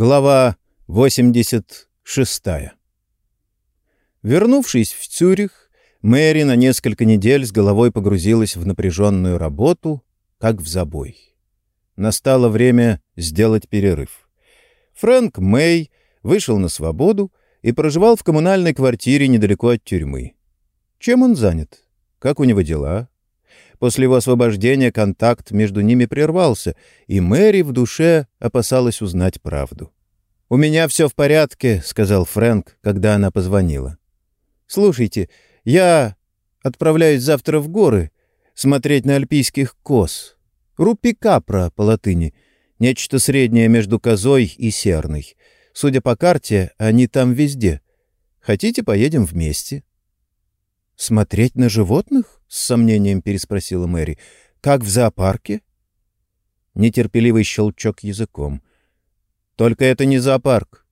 Глава 86. Вернувшись в Цюрих, Мэри на несколько недель с головой погрузилась в напряженную работу, как в забой. Настало время сделать перерыв. Фрэнк Мэй вышел на свободу и проживал в коммунальной квартире недалеко от тюрьмы. Чем он занят? Как у него дела? После его освобождения контакт между ними прервался, и Мэри в душе опасалась узнать правду. «У меня все в порядке», — сказал Фрэнк, когда она позвонила. «Слушайте, я отправляюсь завтра в горы смотреть на альпийских коз. Рупи-капра по латыни. Нечто среднее между козой и серной. Судя по карте, они там везде. Хотите, поедем вместе?» «Смотреть на животных?» — с сомнением переспросила Мэри. «Как в зоопарке?» Нетерпеливый щелчок языком. «Только это не зоопарк».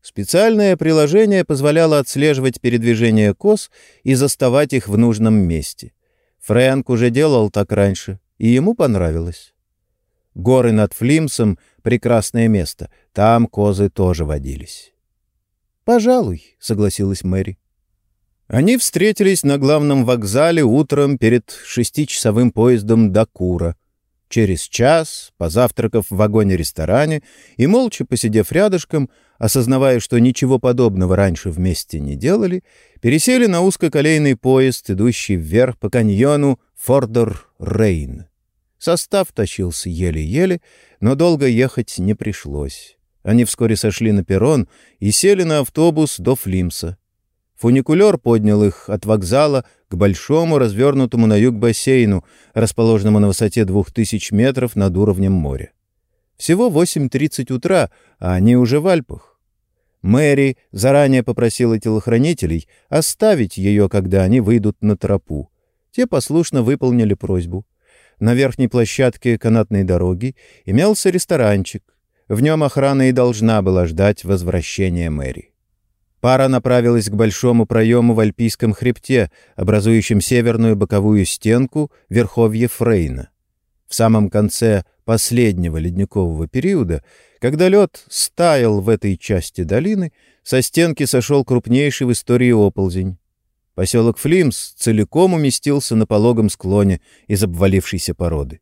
Специальное приложение позволяло отслеживать передвижение коз и заставать их в нужном месте. Фрэнк уже делал так раньше, и ему понравилось. Горы над Флимсом — прекрасное место. Там козы тоже водились. «Пожалуй», — согласилась Мэри. Они встретились на главном вокзале утром перед шестичасовым поездом до Кура. Через час, позавтракав в вагоне-ресторане и молча посидев рядышком, осознавая, что ничего подобного раньше вместе не делали, пересели на узкоколейный поезд, идущий вверх по каньону Фордер-Рейн. Состав тащился еле-еле, но долго ехать не пришлось. Они вскоре сошли на перрон и сели на автобус до Флимса. Фуникулер поднял их от вокзала к большому развернутому на юг бассейну, расположенному на высоте двух тысяч метров над уровнем моря. Всего 8.30 утра, а они уже в Альпах. Мэри заранее попросила телохранителей оставить ее, когда они выйдут на тропу. Те послушно выполнили просьбу. На верхней площадке канатной дороги имелся ресторанчик. В нем охрана и должна была ждать возвращения Мэри. Пара направилась к большому проему в Альпийском хребте, образующем северную боковую стенку верховья Фрейна. В самом конце последнего ледникового периода, когда лед стаял в этой части долины, со стенки сошел крупнейший в истории оползень. Поселок Флимс целиком уместился на пологом склоне из обвалившейся породы.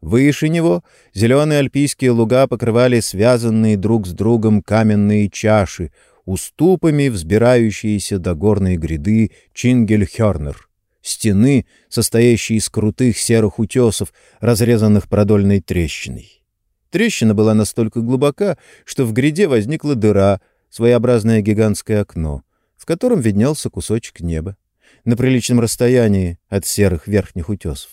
Выше него зеленые альпийские луга покрывали связанные друг с другом каменные чаши, уступами взбирающиеся до горной гряды Чингельхернер, стены, состоящие из крутых серых утесов, разрезанных продольной трещиной. Трещина была настолько глубока, что в гряде возникла дыра, своеобразное гигантское окно, в котором виднелся кусочек неба, на приличном расстоянии от серых верхних утесов.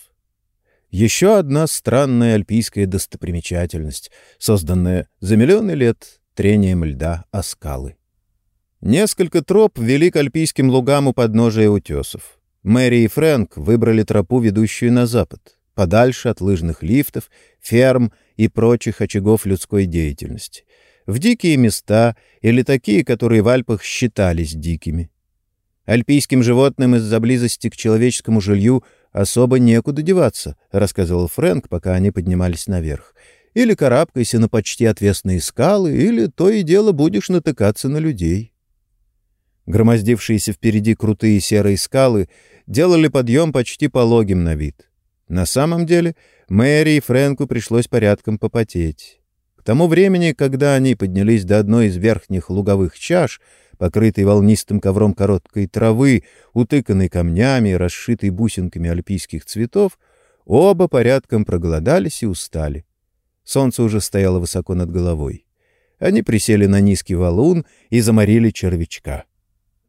Еще одна странная альпийская достопримечательность, созданная за миллионы лет трением льда о скалы. Несколько троп вели к альпийским лугам у подножия утесов. Мэри и Фрэнк выбрали тропу, ведущую на запад, подальше от лыжных лифтов, ферм и прочих очагов людской деятельности, в дикие места или такие, которые в Альпах считались дикими. Альпийским животным из-за близости к человеческому жилью особо некуда деваться, рассказывал Фрэнк, пока они поднимались наверх. Или карабкайся на почти отвесные скалы, или то и дело будешь натыкаться на людей. Громоздившиеся впереди крутые серые скалы делали подъем почти пологим на вид. На самом деле Мэри и Фрэнку пришлось порядком попотеть. К тому времени, когда они поднялись до одной из верхних луговых чаш, покрытой волнистым ковром короткой травы, утыканной камнями и расшитой бусинками альпийских цветов, оба порядком проголодались и устали. Солнце уже стояло высоко над головой. Они присели на низкий валун и заморили червячка.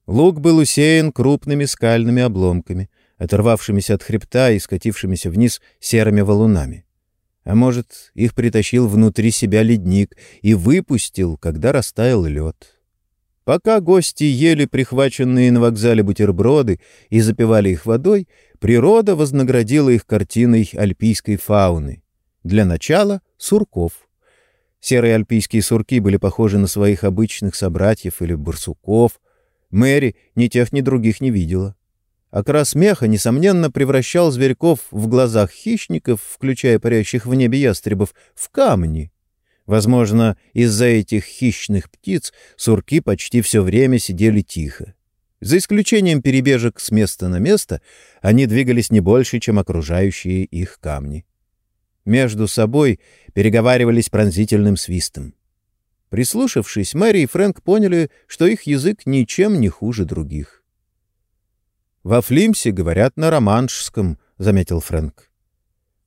Луг был усеян крупными скальными обломками, оторвавшимися от хребта и скатившимися вниз серыми валунами. А может, их притащил внутри себя ледник и выпустил, когда растаял лед. Пока гости ели прихваченные на вокзале бутерброды и запивали их водой, природа вознаградила их картиной альпийской фауны. Для начала — сурков. Серые альпийские сурки были похожи на своих обычных собратьев или барсуков — Мэри ни тех, ни других не видела. Окрас меха, несомненно, превращал зверьков в глазах хищников, включая парящих в небе ястребов, в камни. Возможно, из-за этих хищных птиц сурки почти все время сидели тихо. За исключением перебежек с места на место, они двигались не больше, чем окружающие их камни. Между собой переговаривались пронзительным свистом. Прислушавшись, Мэри и Фрэнк поняли, что их язык ничем не хуже других. «Во Флимсе говорят на романшском», — заметил Фрэнк.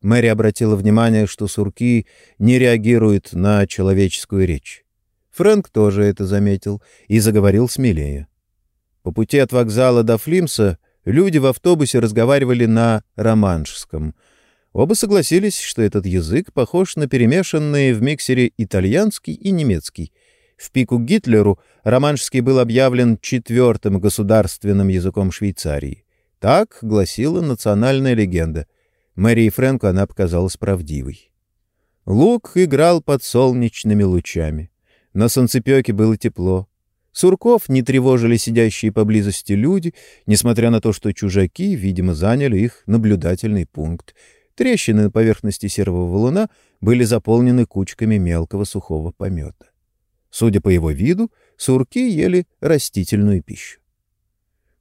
Мэри обратила внимание, что сурки не реагируют на человеческую речь. Фрэнк тоже это заметил и заговорил смелее. По пути от вокзала до Флимса люди в автобусе разговаривали на романшском. Оба согласились, что этот язык похож на перемешанные в миксере итальянский и немецкий. В пику Гитлеру романшский был объявлен четвертым государственным языком Швейцарии. Так гласила национальная легенда. Мэри и Фрэнку она показалась правдивой. Лук играл под солнечными лучами. На солнцепеке было тепло. Сурков не тревожили сидящие поблизости люди, несмотря на то, что чужаки, видимо, заняли их наблюдательный пункт. Трещины на поверхности серого валуна были заполнены кучками мелкого сухого помета. Судя по его виду, сурки ели растительную пищу.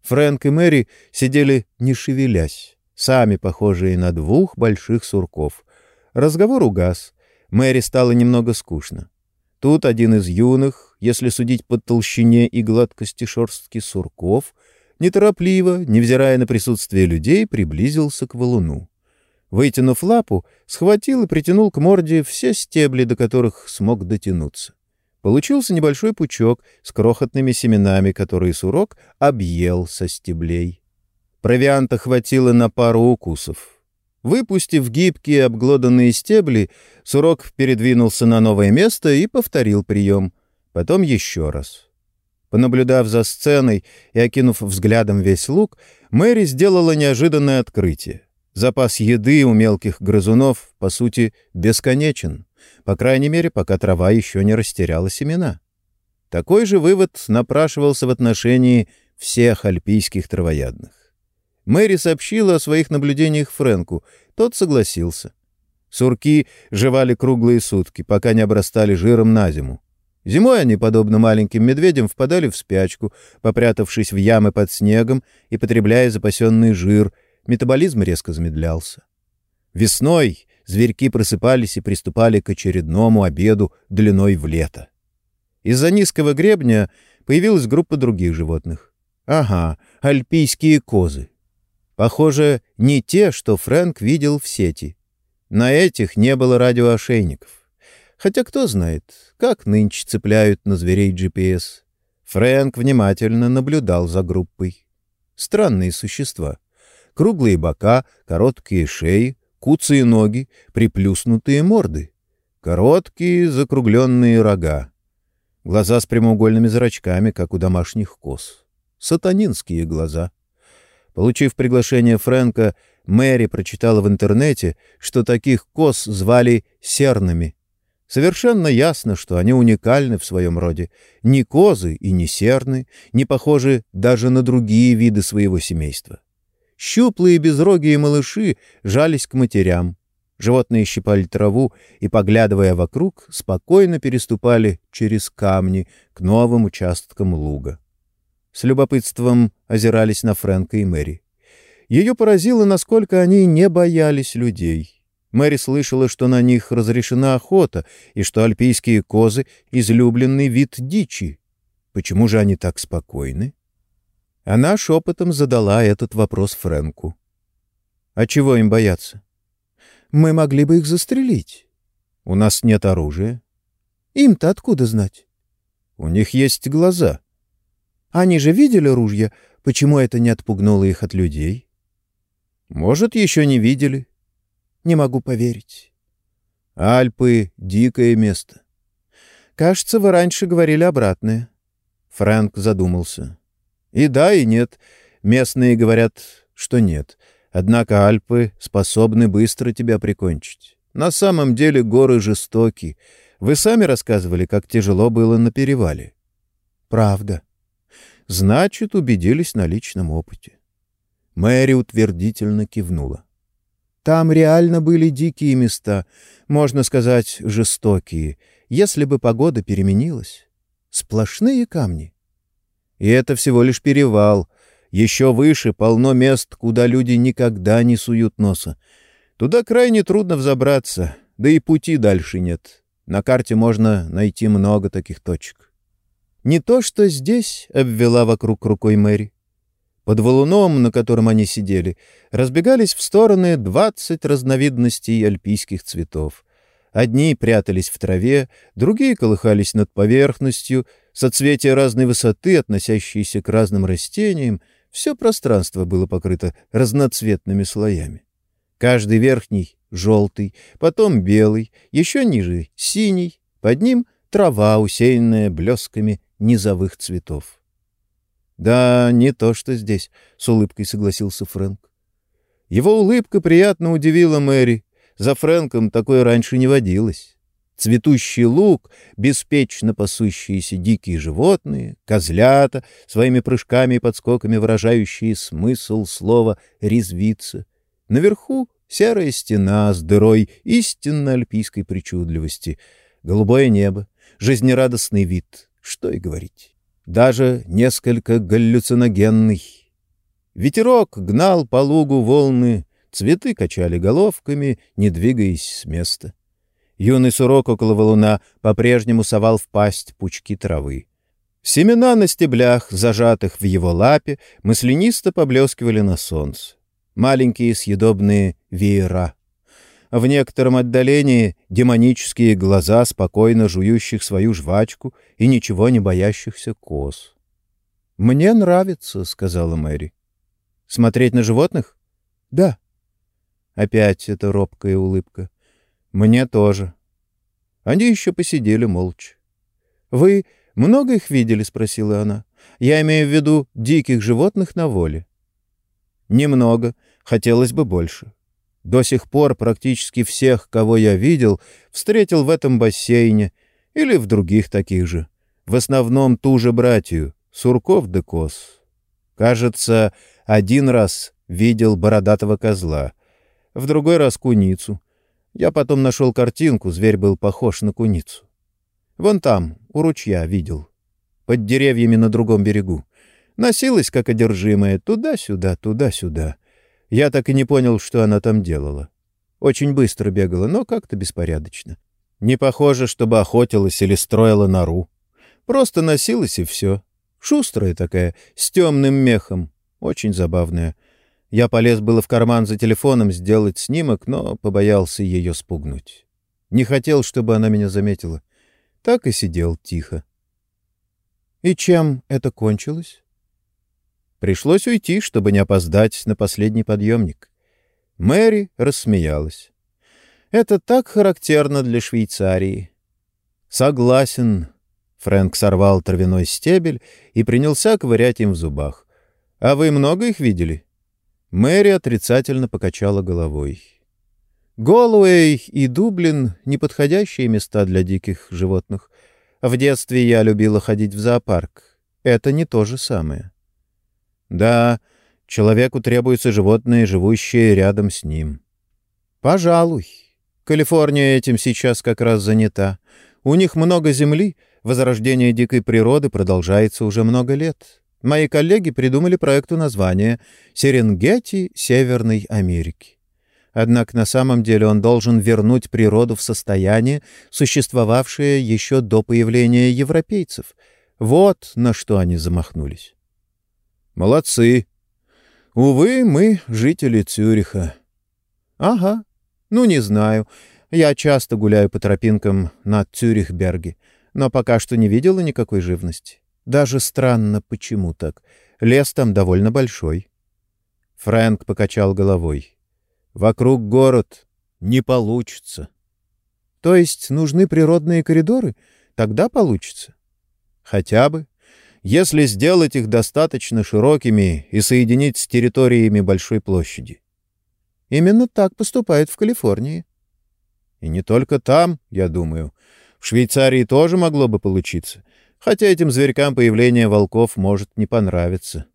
Фрэнк и Мэри сидели не шевелясь, сами похожие на двух больших сурков. Разговор угас. Мэри стало немного скучно. Тут один из юных, если судить по толщине и гладкости шерстки сурков, неторопливо, невзирая на присутствие людей, приблизился к валуну. Вытянув лапу, схватил и притянул к морде все стебли, до которых смог дотянуться. Получился небольшой пучок с крохотными семенами, которые сурок объел со стеблей. Провианта хватило на пару укусов. Выпустив гибкие обглоданные стебли, сурок передвинулся на новое место и повторил прием. Потом еще раз. Понаблюдав за сценой и окинув взглядом весь луг, Мэри сделала неожиданное открытие. Запас еды у мелких грызунов, по сути, бесконечен. По крайней мере, пока трава еще не растеряла семена. Такой же вывод напрашивался в отношении всех альпийских травоядных. Мэри сообщила о своих наблюдениях Фрэнку. Тот согласился. Сурки жевали круглые сутки, пока не обрастали жиром на зиму. Зимой они, подобно маленьким медведям, впадали в спячку, попрятавшись в ямы под снегом и потребляя запасенный жир. Метаболизм резко замедлялся. Весной зверьки просыпались и приступали к очередному обеду длиной в лето. Из-за низкого гребня появилась группа других животных. Ага, альпийские козы. Похоже, не те, что Фрэнк видел в сети. На этих не было радиоошейников. Хотя кто знает, как нынче цепляют на зверей GPS. Фрэнк внимательно наблюдал за группой. Странные существа. Круглые бока, короткие шеи, куцые ноги, приплюснутые морды. Короткие закругленные рога. Глаза с прямоугольными зрачками, как у домашних коз. Сатанинские глаза — Получив приглашение Фрэнка, Мэри прочитала в интернете, что таких коз звали сернами. Совершенно ясно, что они уникальны в своем роде. Ни козы и ни серны не похожи даже на другие виды своего семейства. Щуплые безрогие малыши жались к матерям. Животные щипали траву и, поглядывая вокруг, спокойно переступали через камни к новым участкам луга с любопытством озирались на Фрэнка и Мэри. Ее поразило, насколько они не боялись людей. Мэри слышала, что на них разрешена охота и что альпийские козы — излюбленный вид дичи. Почему же они так спокойны? Она шепотом задала этот вопрос Фрэнку. «А чего им бояться?» «Мы могли бы их застрелить». «У нас нет оружия». «Им-то откуда знать?» «У них есть глаза». Они же видели ружья. Почему это не отпугнуло их от людей? Может, еще не видели. Не могу поверить. Альпы — дикое место. Кажется, вы раньше говорили обратное. Фрэнк задумался. И да, и нет. Местные говорят, что нет. Однако Альпы способны быстро тебя прикончить. На самом деле горы жестоки. Вы сами рассказывали, как тяжело было на перевале. Правда. Значит, убедились на личном опыте. Мэри утвердительно кивнула. Там реально были дикие места, можно сказать, жестокие. если бы погода переменилась. Сплошные камни. И это всего лишь перевал. Еще выше полно мест, куда люди никогда не суют носа. Туда крайне трудно взобраться, да и пути дальше нет. На карте можно найти много таких точек. Не то что здесь, — обвела вокруг рукой Мэри. Под валуном, на котором они сидели, разбегались в стороны двадцать разновидностей альпийских цветов. Одни прятались в траве, другие колыхались над поверхностью, соцветия разной высоты, относящиеся к разным растениям, все пространство было покрыто разноцветными слоями. Каждый верхний — желтый, потом белый, еще ниже — синий, под ним — трава, усеянная блесками низовых цветов. «Да, не то, что здесь», — с улыбкой согласился Фрэнк. Его улыбка приятно удивила Мэри. За Фрэнком такое раньше не водилось. Цветущий луг, беспечно пасущиеся дикие животные, козлята, своими прыжками и подскоками выражающие смысл слова «резвиться». Наверху серая стена с дырой истинно альпийской причудливости, голубое небо, жизнерадостный вид, что и говорить даже несколько галлюциногенный. Ветерок гнал по лугу волны, цветы качали головками, не двигаясь с места. Юный сурок около валуна по-прежнему совал в пасть пучки травы. Семена на стеблях, зажатых в его лапе, маслянисто поблескивали на солнце. Маленькие съедобные веера — в некотором отдалении демонические глаза спокойно жующих свою жвачку и ничего не боящихся коз. «Мне нравится», — сказала Мэри. «Смотреть на животных?» «Да». Опять эта робкая улыбка. «Мне тоже». Они еще посидели молча. «Вы много их видели?» — спросила она. «Я имею в виду диких животных на воле». «Немного. Хотелось бы больше. До сих пор практически всех, кого я видел, встретил в этом бассейне или в других таких же. В основном ту же братью, Сурков да Кос. Кажется, один раз видел бородатого козла, в другой раз куницу. Я потом нашел картинку, зверь был похож на куницу. Вон там, у ручья, видел. Под деревьями на другом берегу. Носилась, как одержимая, туда-сюда, туда-сюда. Я так и не понял, что она там делала. Очень быстро бегала, но как-то беспорядочно. Не похоже, чтобы охотилась или строила нору. Просто носилась и все. Шустрая такая, с темным мехом. Очень забавная. Я полез было в карман за телефоном сделать снимок, но побоялся ее спугнуть. Не хотел, чтобы она меня заметила. Так и сидел тихо. И чем это кончилось? Пришлось уйти, чтобы не опоздать на последний подъемник. Мэри рассмеялась. «Это так характерно для Швейцарии». «Согласен». Фрэнк сорвал травяной стебель и принялся ковырять им в зубах. «А вы много их видели?» Мэри отрицательно покачала головой. Голуэй и Дублин — неподходящие места для диких животных. В детстве я любила ходить в зоопарк. Это не то же самое. Да, человеку требуются животные, живущие рядом с ним. Пожалуй. Калифорния этим сейчас как раз занята. У них много земли, возрождение дикой природы продолжается уже много лет. Мои коллеги придумали проекту название «Серенгети Северной Америки». Однако на самом деле он должен вернуть природу в состояние, существовавшее еще до появления европейцев. Вот на что они замахнулись. Молодцы. Увы, мы жители Цюриха. Ага. Ну, не знаю. Я часто гуляю по тропинкам на Цюрихберге, но пока что не видела никакой живности. Даже странно, почему так. Лес там довольно большой. Фрэнк покачал головой. Вокруг город. Не получится. То есть нужны природные коридоры? Тогда получится. Хотя бы. Если сделать их достаточно широкими и соединить с территориями большой площади. Именно так поступают в Калифорнии. И не только там, я думаю. В Швейцарии тоже могло бы получиться, хотя этим зверькам появление волков может не понравиться.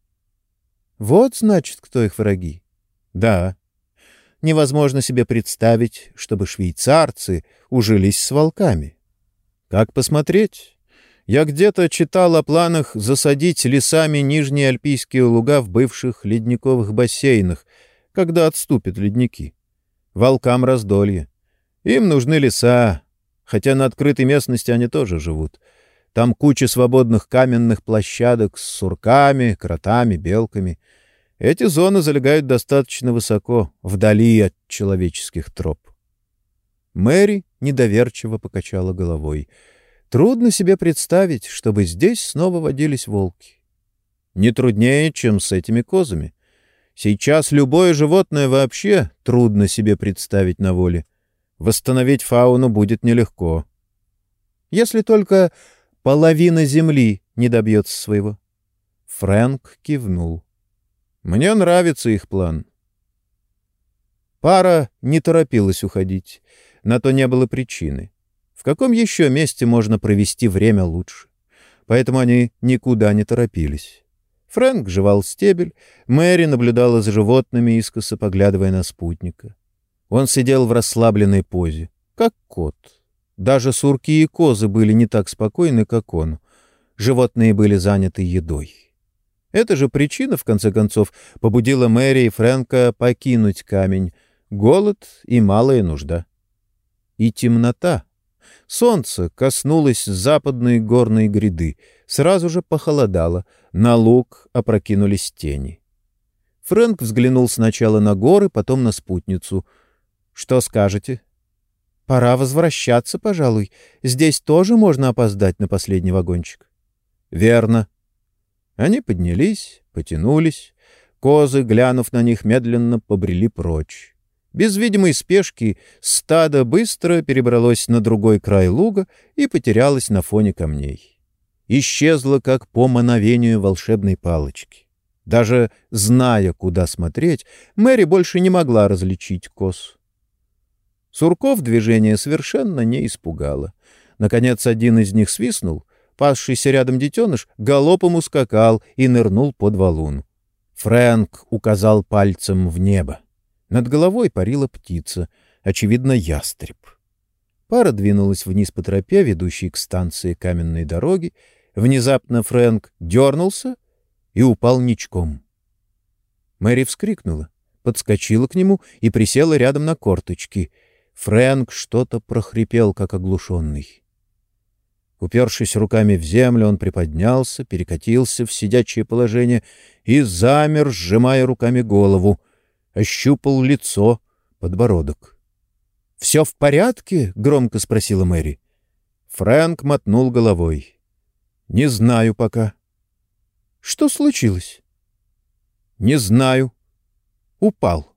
Вот, значит, кто их враги. Да. Невозможно себе представить, чтобы швейцарцы ужились с волками. «Как посмотреть?» Я где-то читал о планах засадить лесами нижние альпийские луга в бывших ледниковых бассейнах, когда отступят ледники. Волкам раздолье. Им нужны леса, хотя на открытой местности они тоже живут. Там куча свободных каменных площадок с сурками, кротами, белками. Эти зоны залегают достаточно высоко, вдали от человеческих троп. Мэри недоверчиво покачала головой — Трудно себе представить, чтобы здесь снова водились волки. Не труднее, чем с этими козами. Сейчас любое животное вообще трудно себе представить на воле. Восстановить фауну будет нелегко. Если только половина земли не добьется своего. Фрэнк кивнул. Мне нравится их план. Пара не торопилась уходить. На то не было причины. В каком еще месте можно провести время лучше? Поэтому они никуда не торопились. Фрэнк жевал стебель, Мэри наблюдала за животными, искоса поглядывая на спутника. Он сидел в расслабленной позе, как кот. Даже сурки и козы были не так спокойны, как он. Животные были заняты едой. Эта же причина, в конце концов, побудила Мэри и Фрэнка покинуть камень. Голод и малая нужда. И темнота, Солнце коснулось западной горной гряды. Сразу же похолодало. На луг опрокинулись тени. Фрэнк взглянул сначала на горы, потом на спутницу. «Что скажете?» «Пора возвращаться, пожалуй. Здесь тоже можно опоздать на последний вагончик». «Верно». Они поднялись, потянулись. Козы, глянув на них, медленно побрели прочь. Без видимой спешки стадо быстро перебралось на другой край луга и потерялось на фоне камней. Исчезло, как по мановению волшебной палочки. Даже зная, куда смотреть, Мэри больше не могла различить коз. Сурков движение совершенно не испугало. Наконец один из них свистнул, пасшийся рядом детеныш галопом ускакал и нырнул под валун. Фрэнк указал пальцем в небо. Над головой парила птица, очевидно, ястреб. Пара двинулась вниз по тропе, ведущей к станции каменной дороги. Внезапно Фрэнк дернулся и упал ничком. Мэри вскрикнула, подскочила к нему и присела рядом на корточки. Фрэнк что-то прохрипел, как оглушенный. Упершись руками в землю, он приподнялся, перекатился в сидячее положение и замер, сжимая руками голову — ощупал лицо, подбородок. — Все в порядке? — громко спросила Мэри. Фрэнк мотнул головой. — Не знаю пока. — Что случилось? — Не знаю. Упал.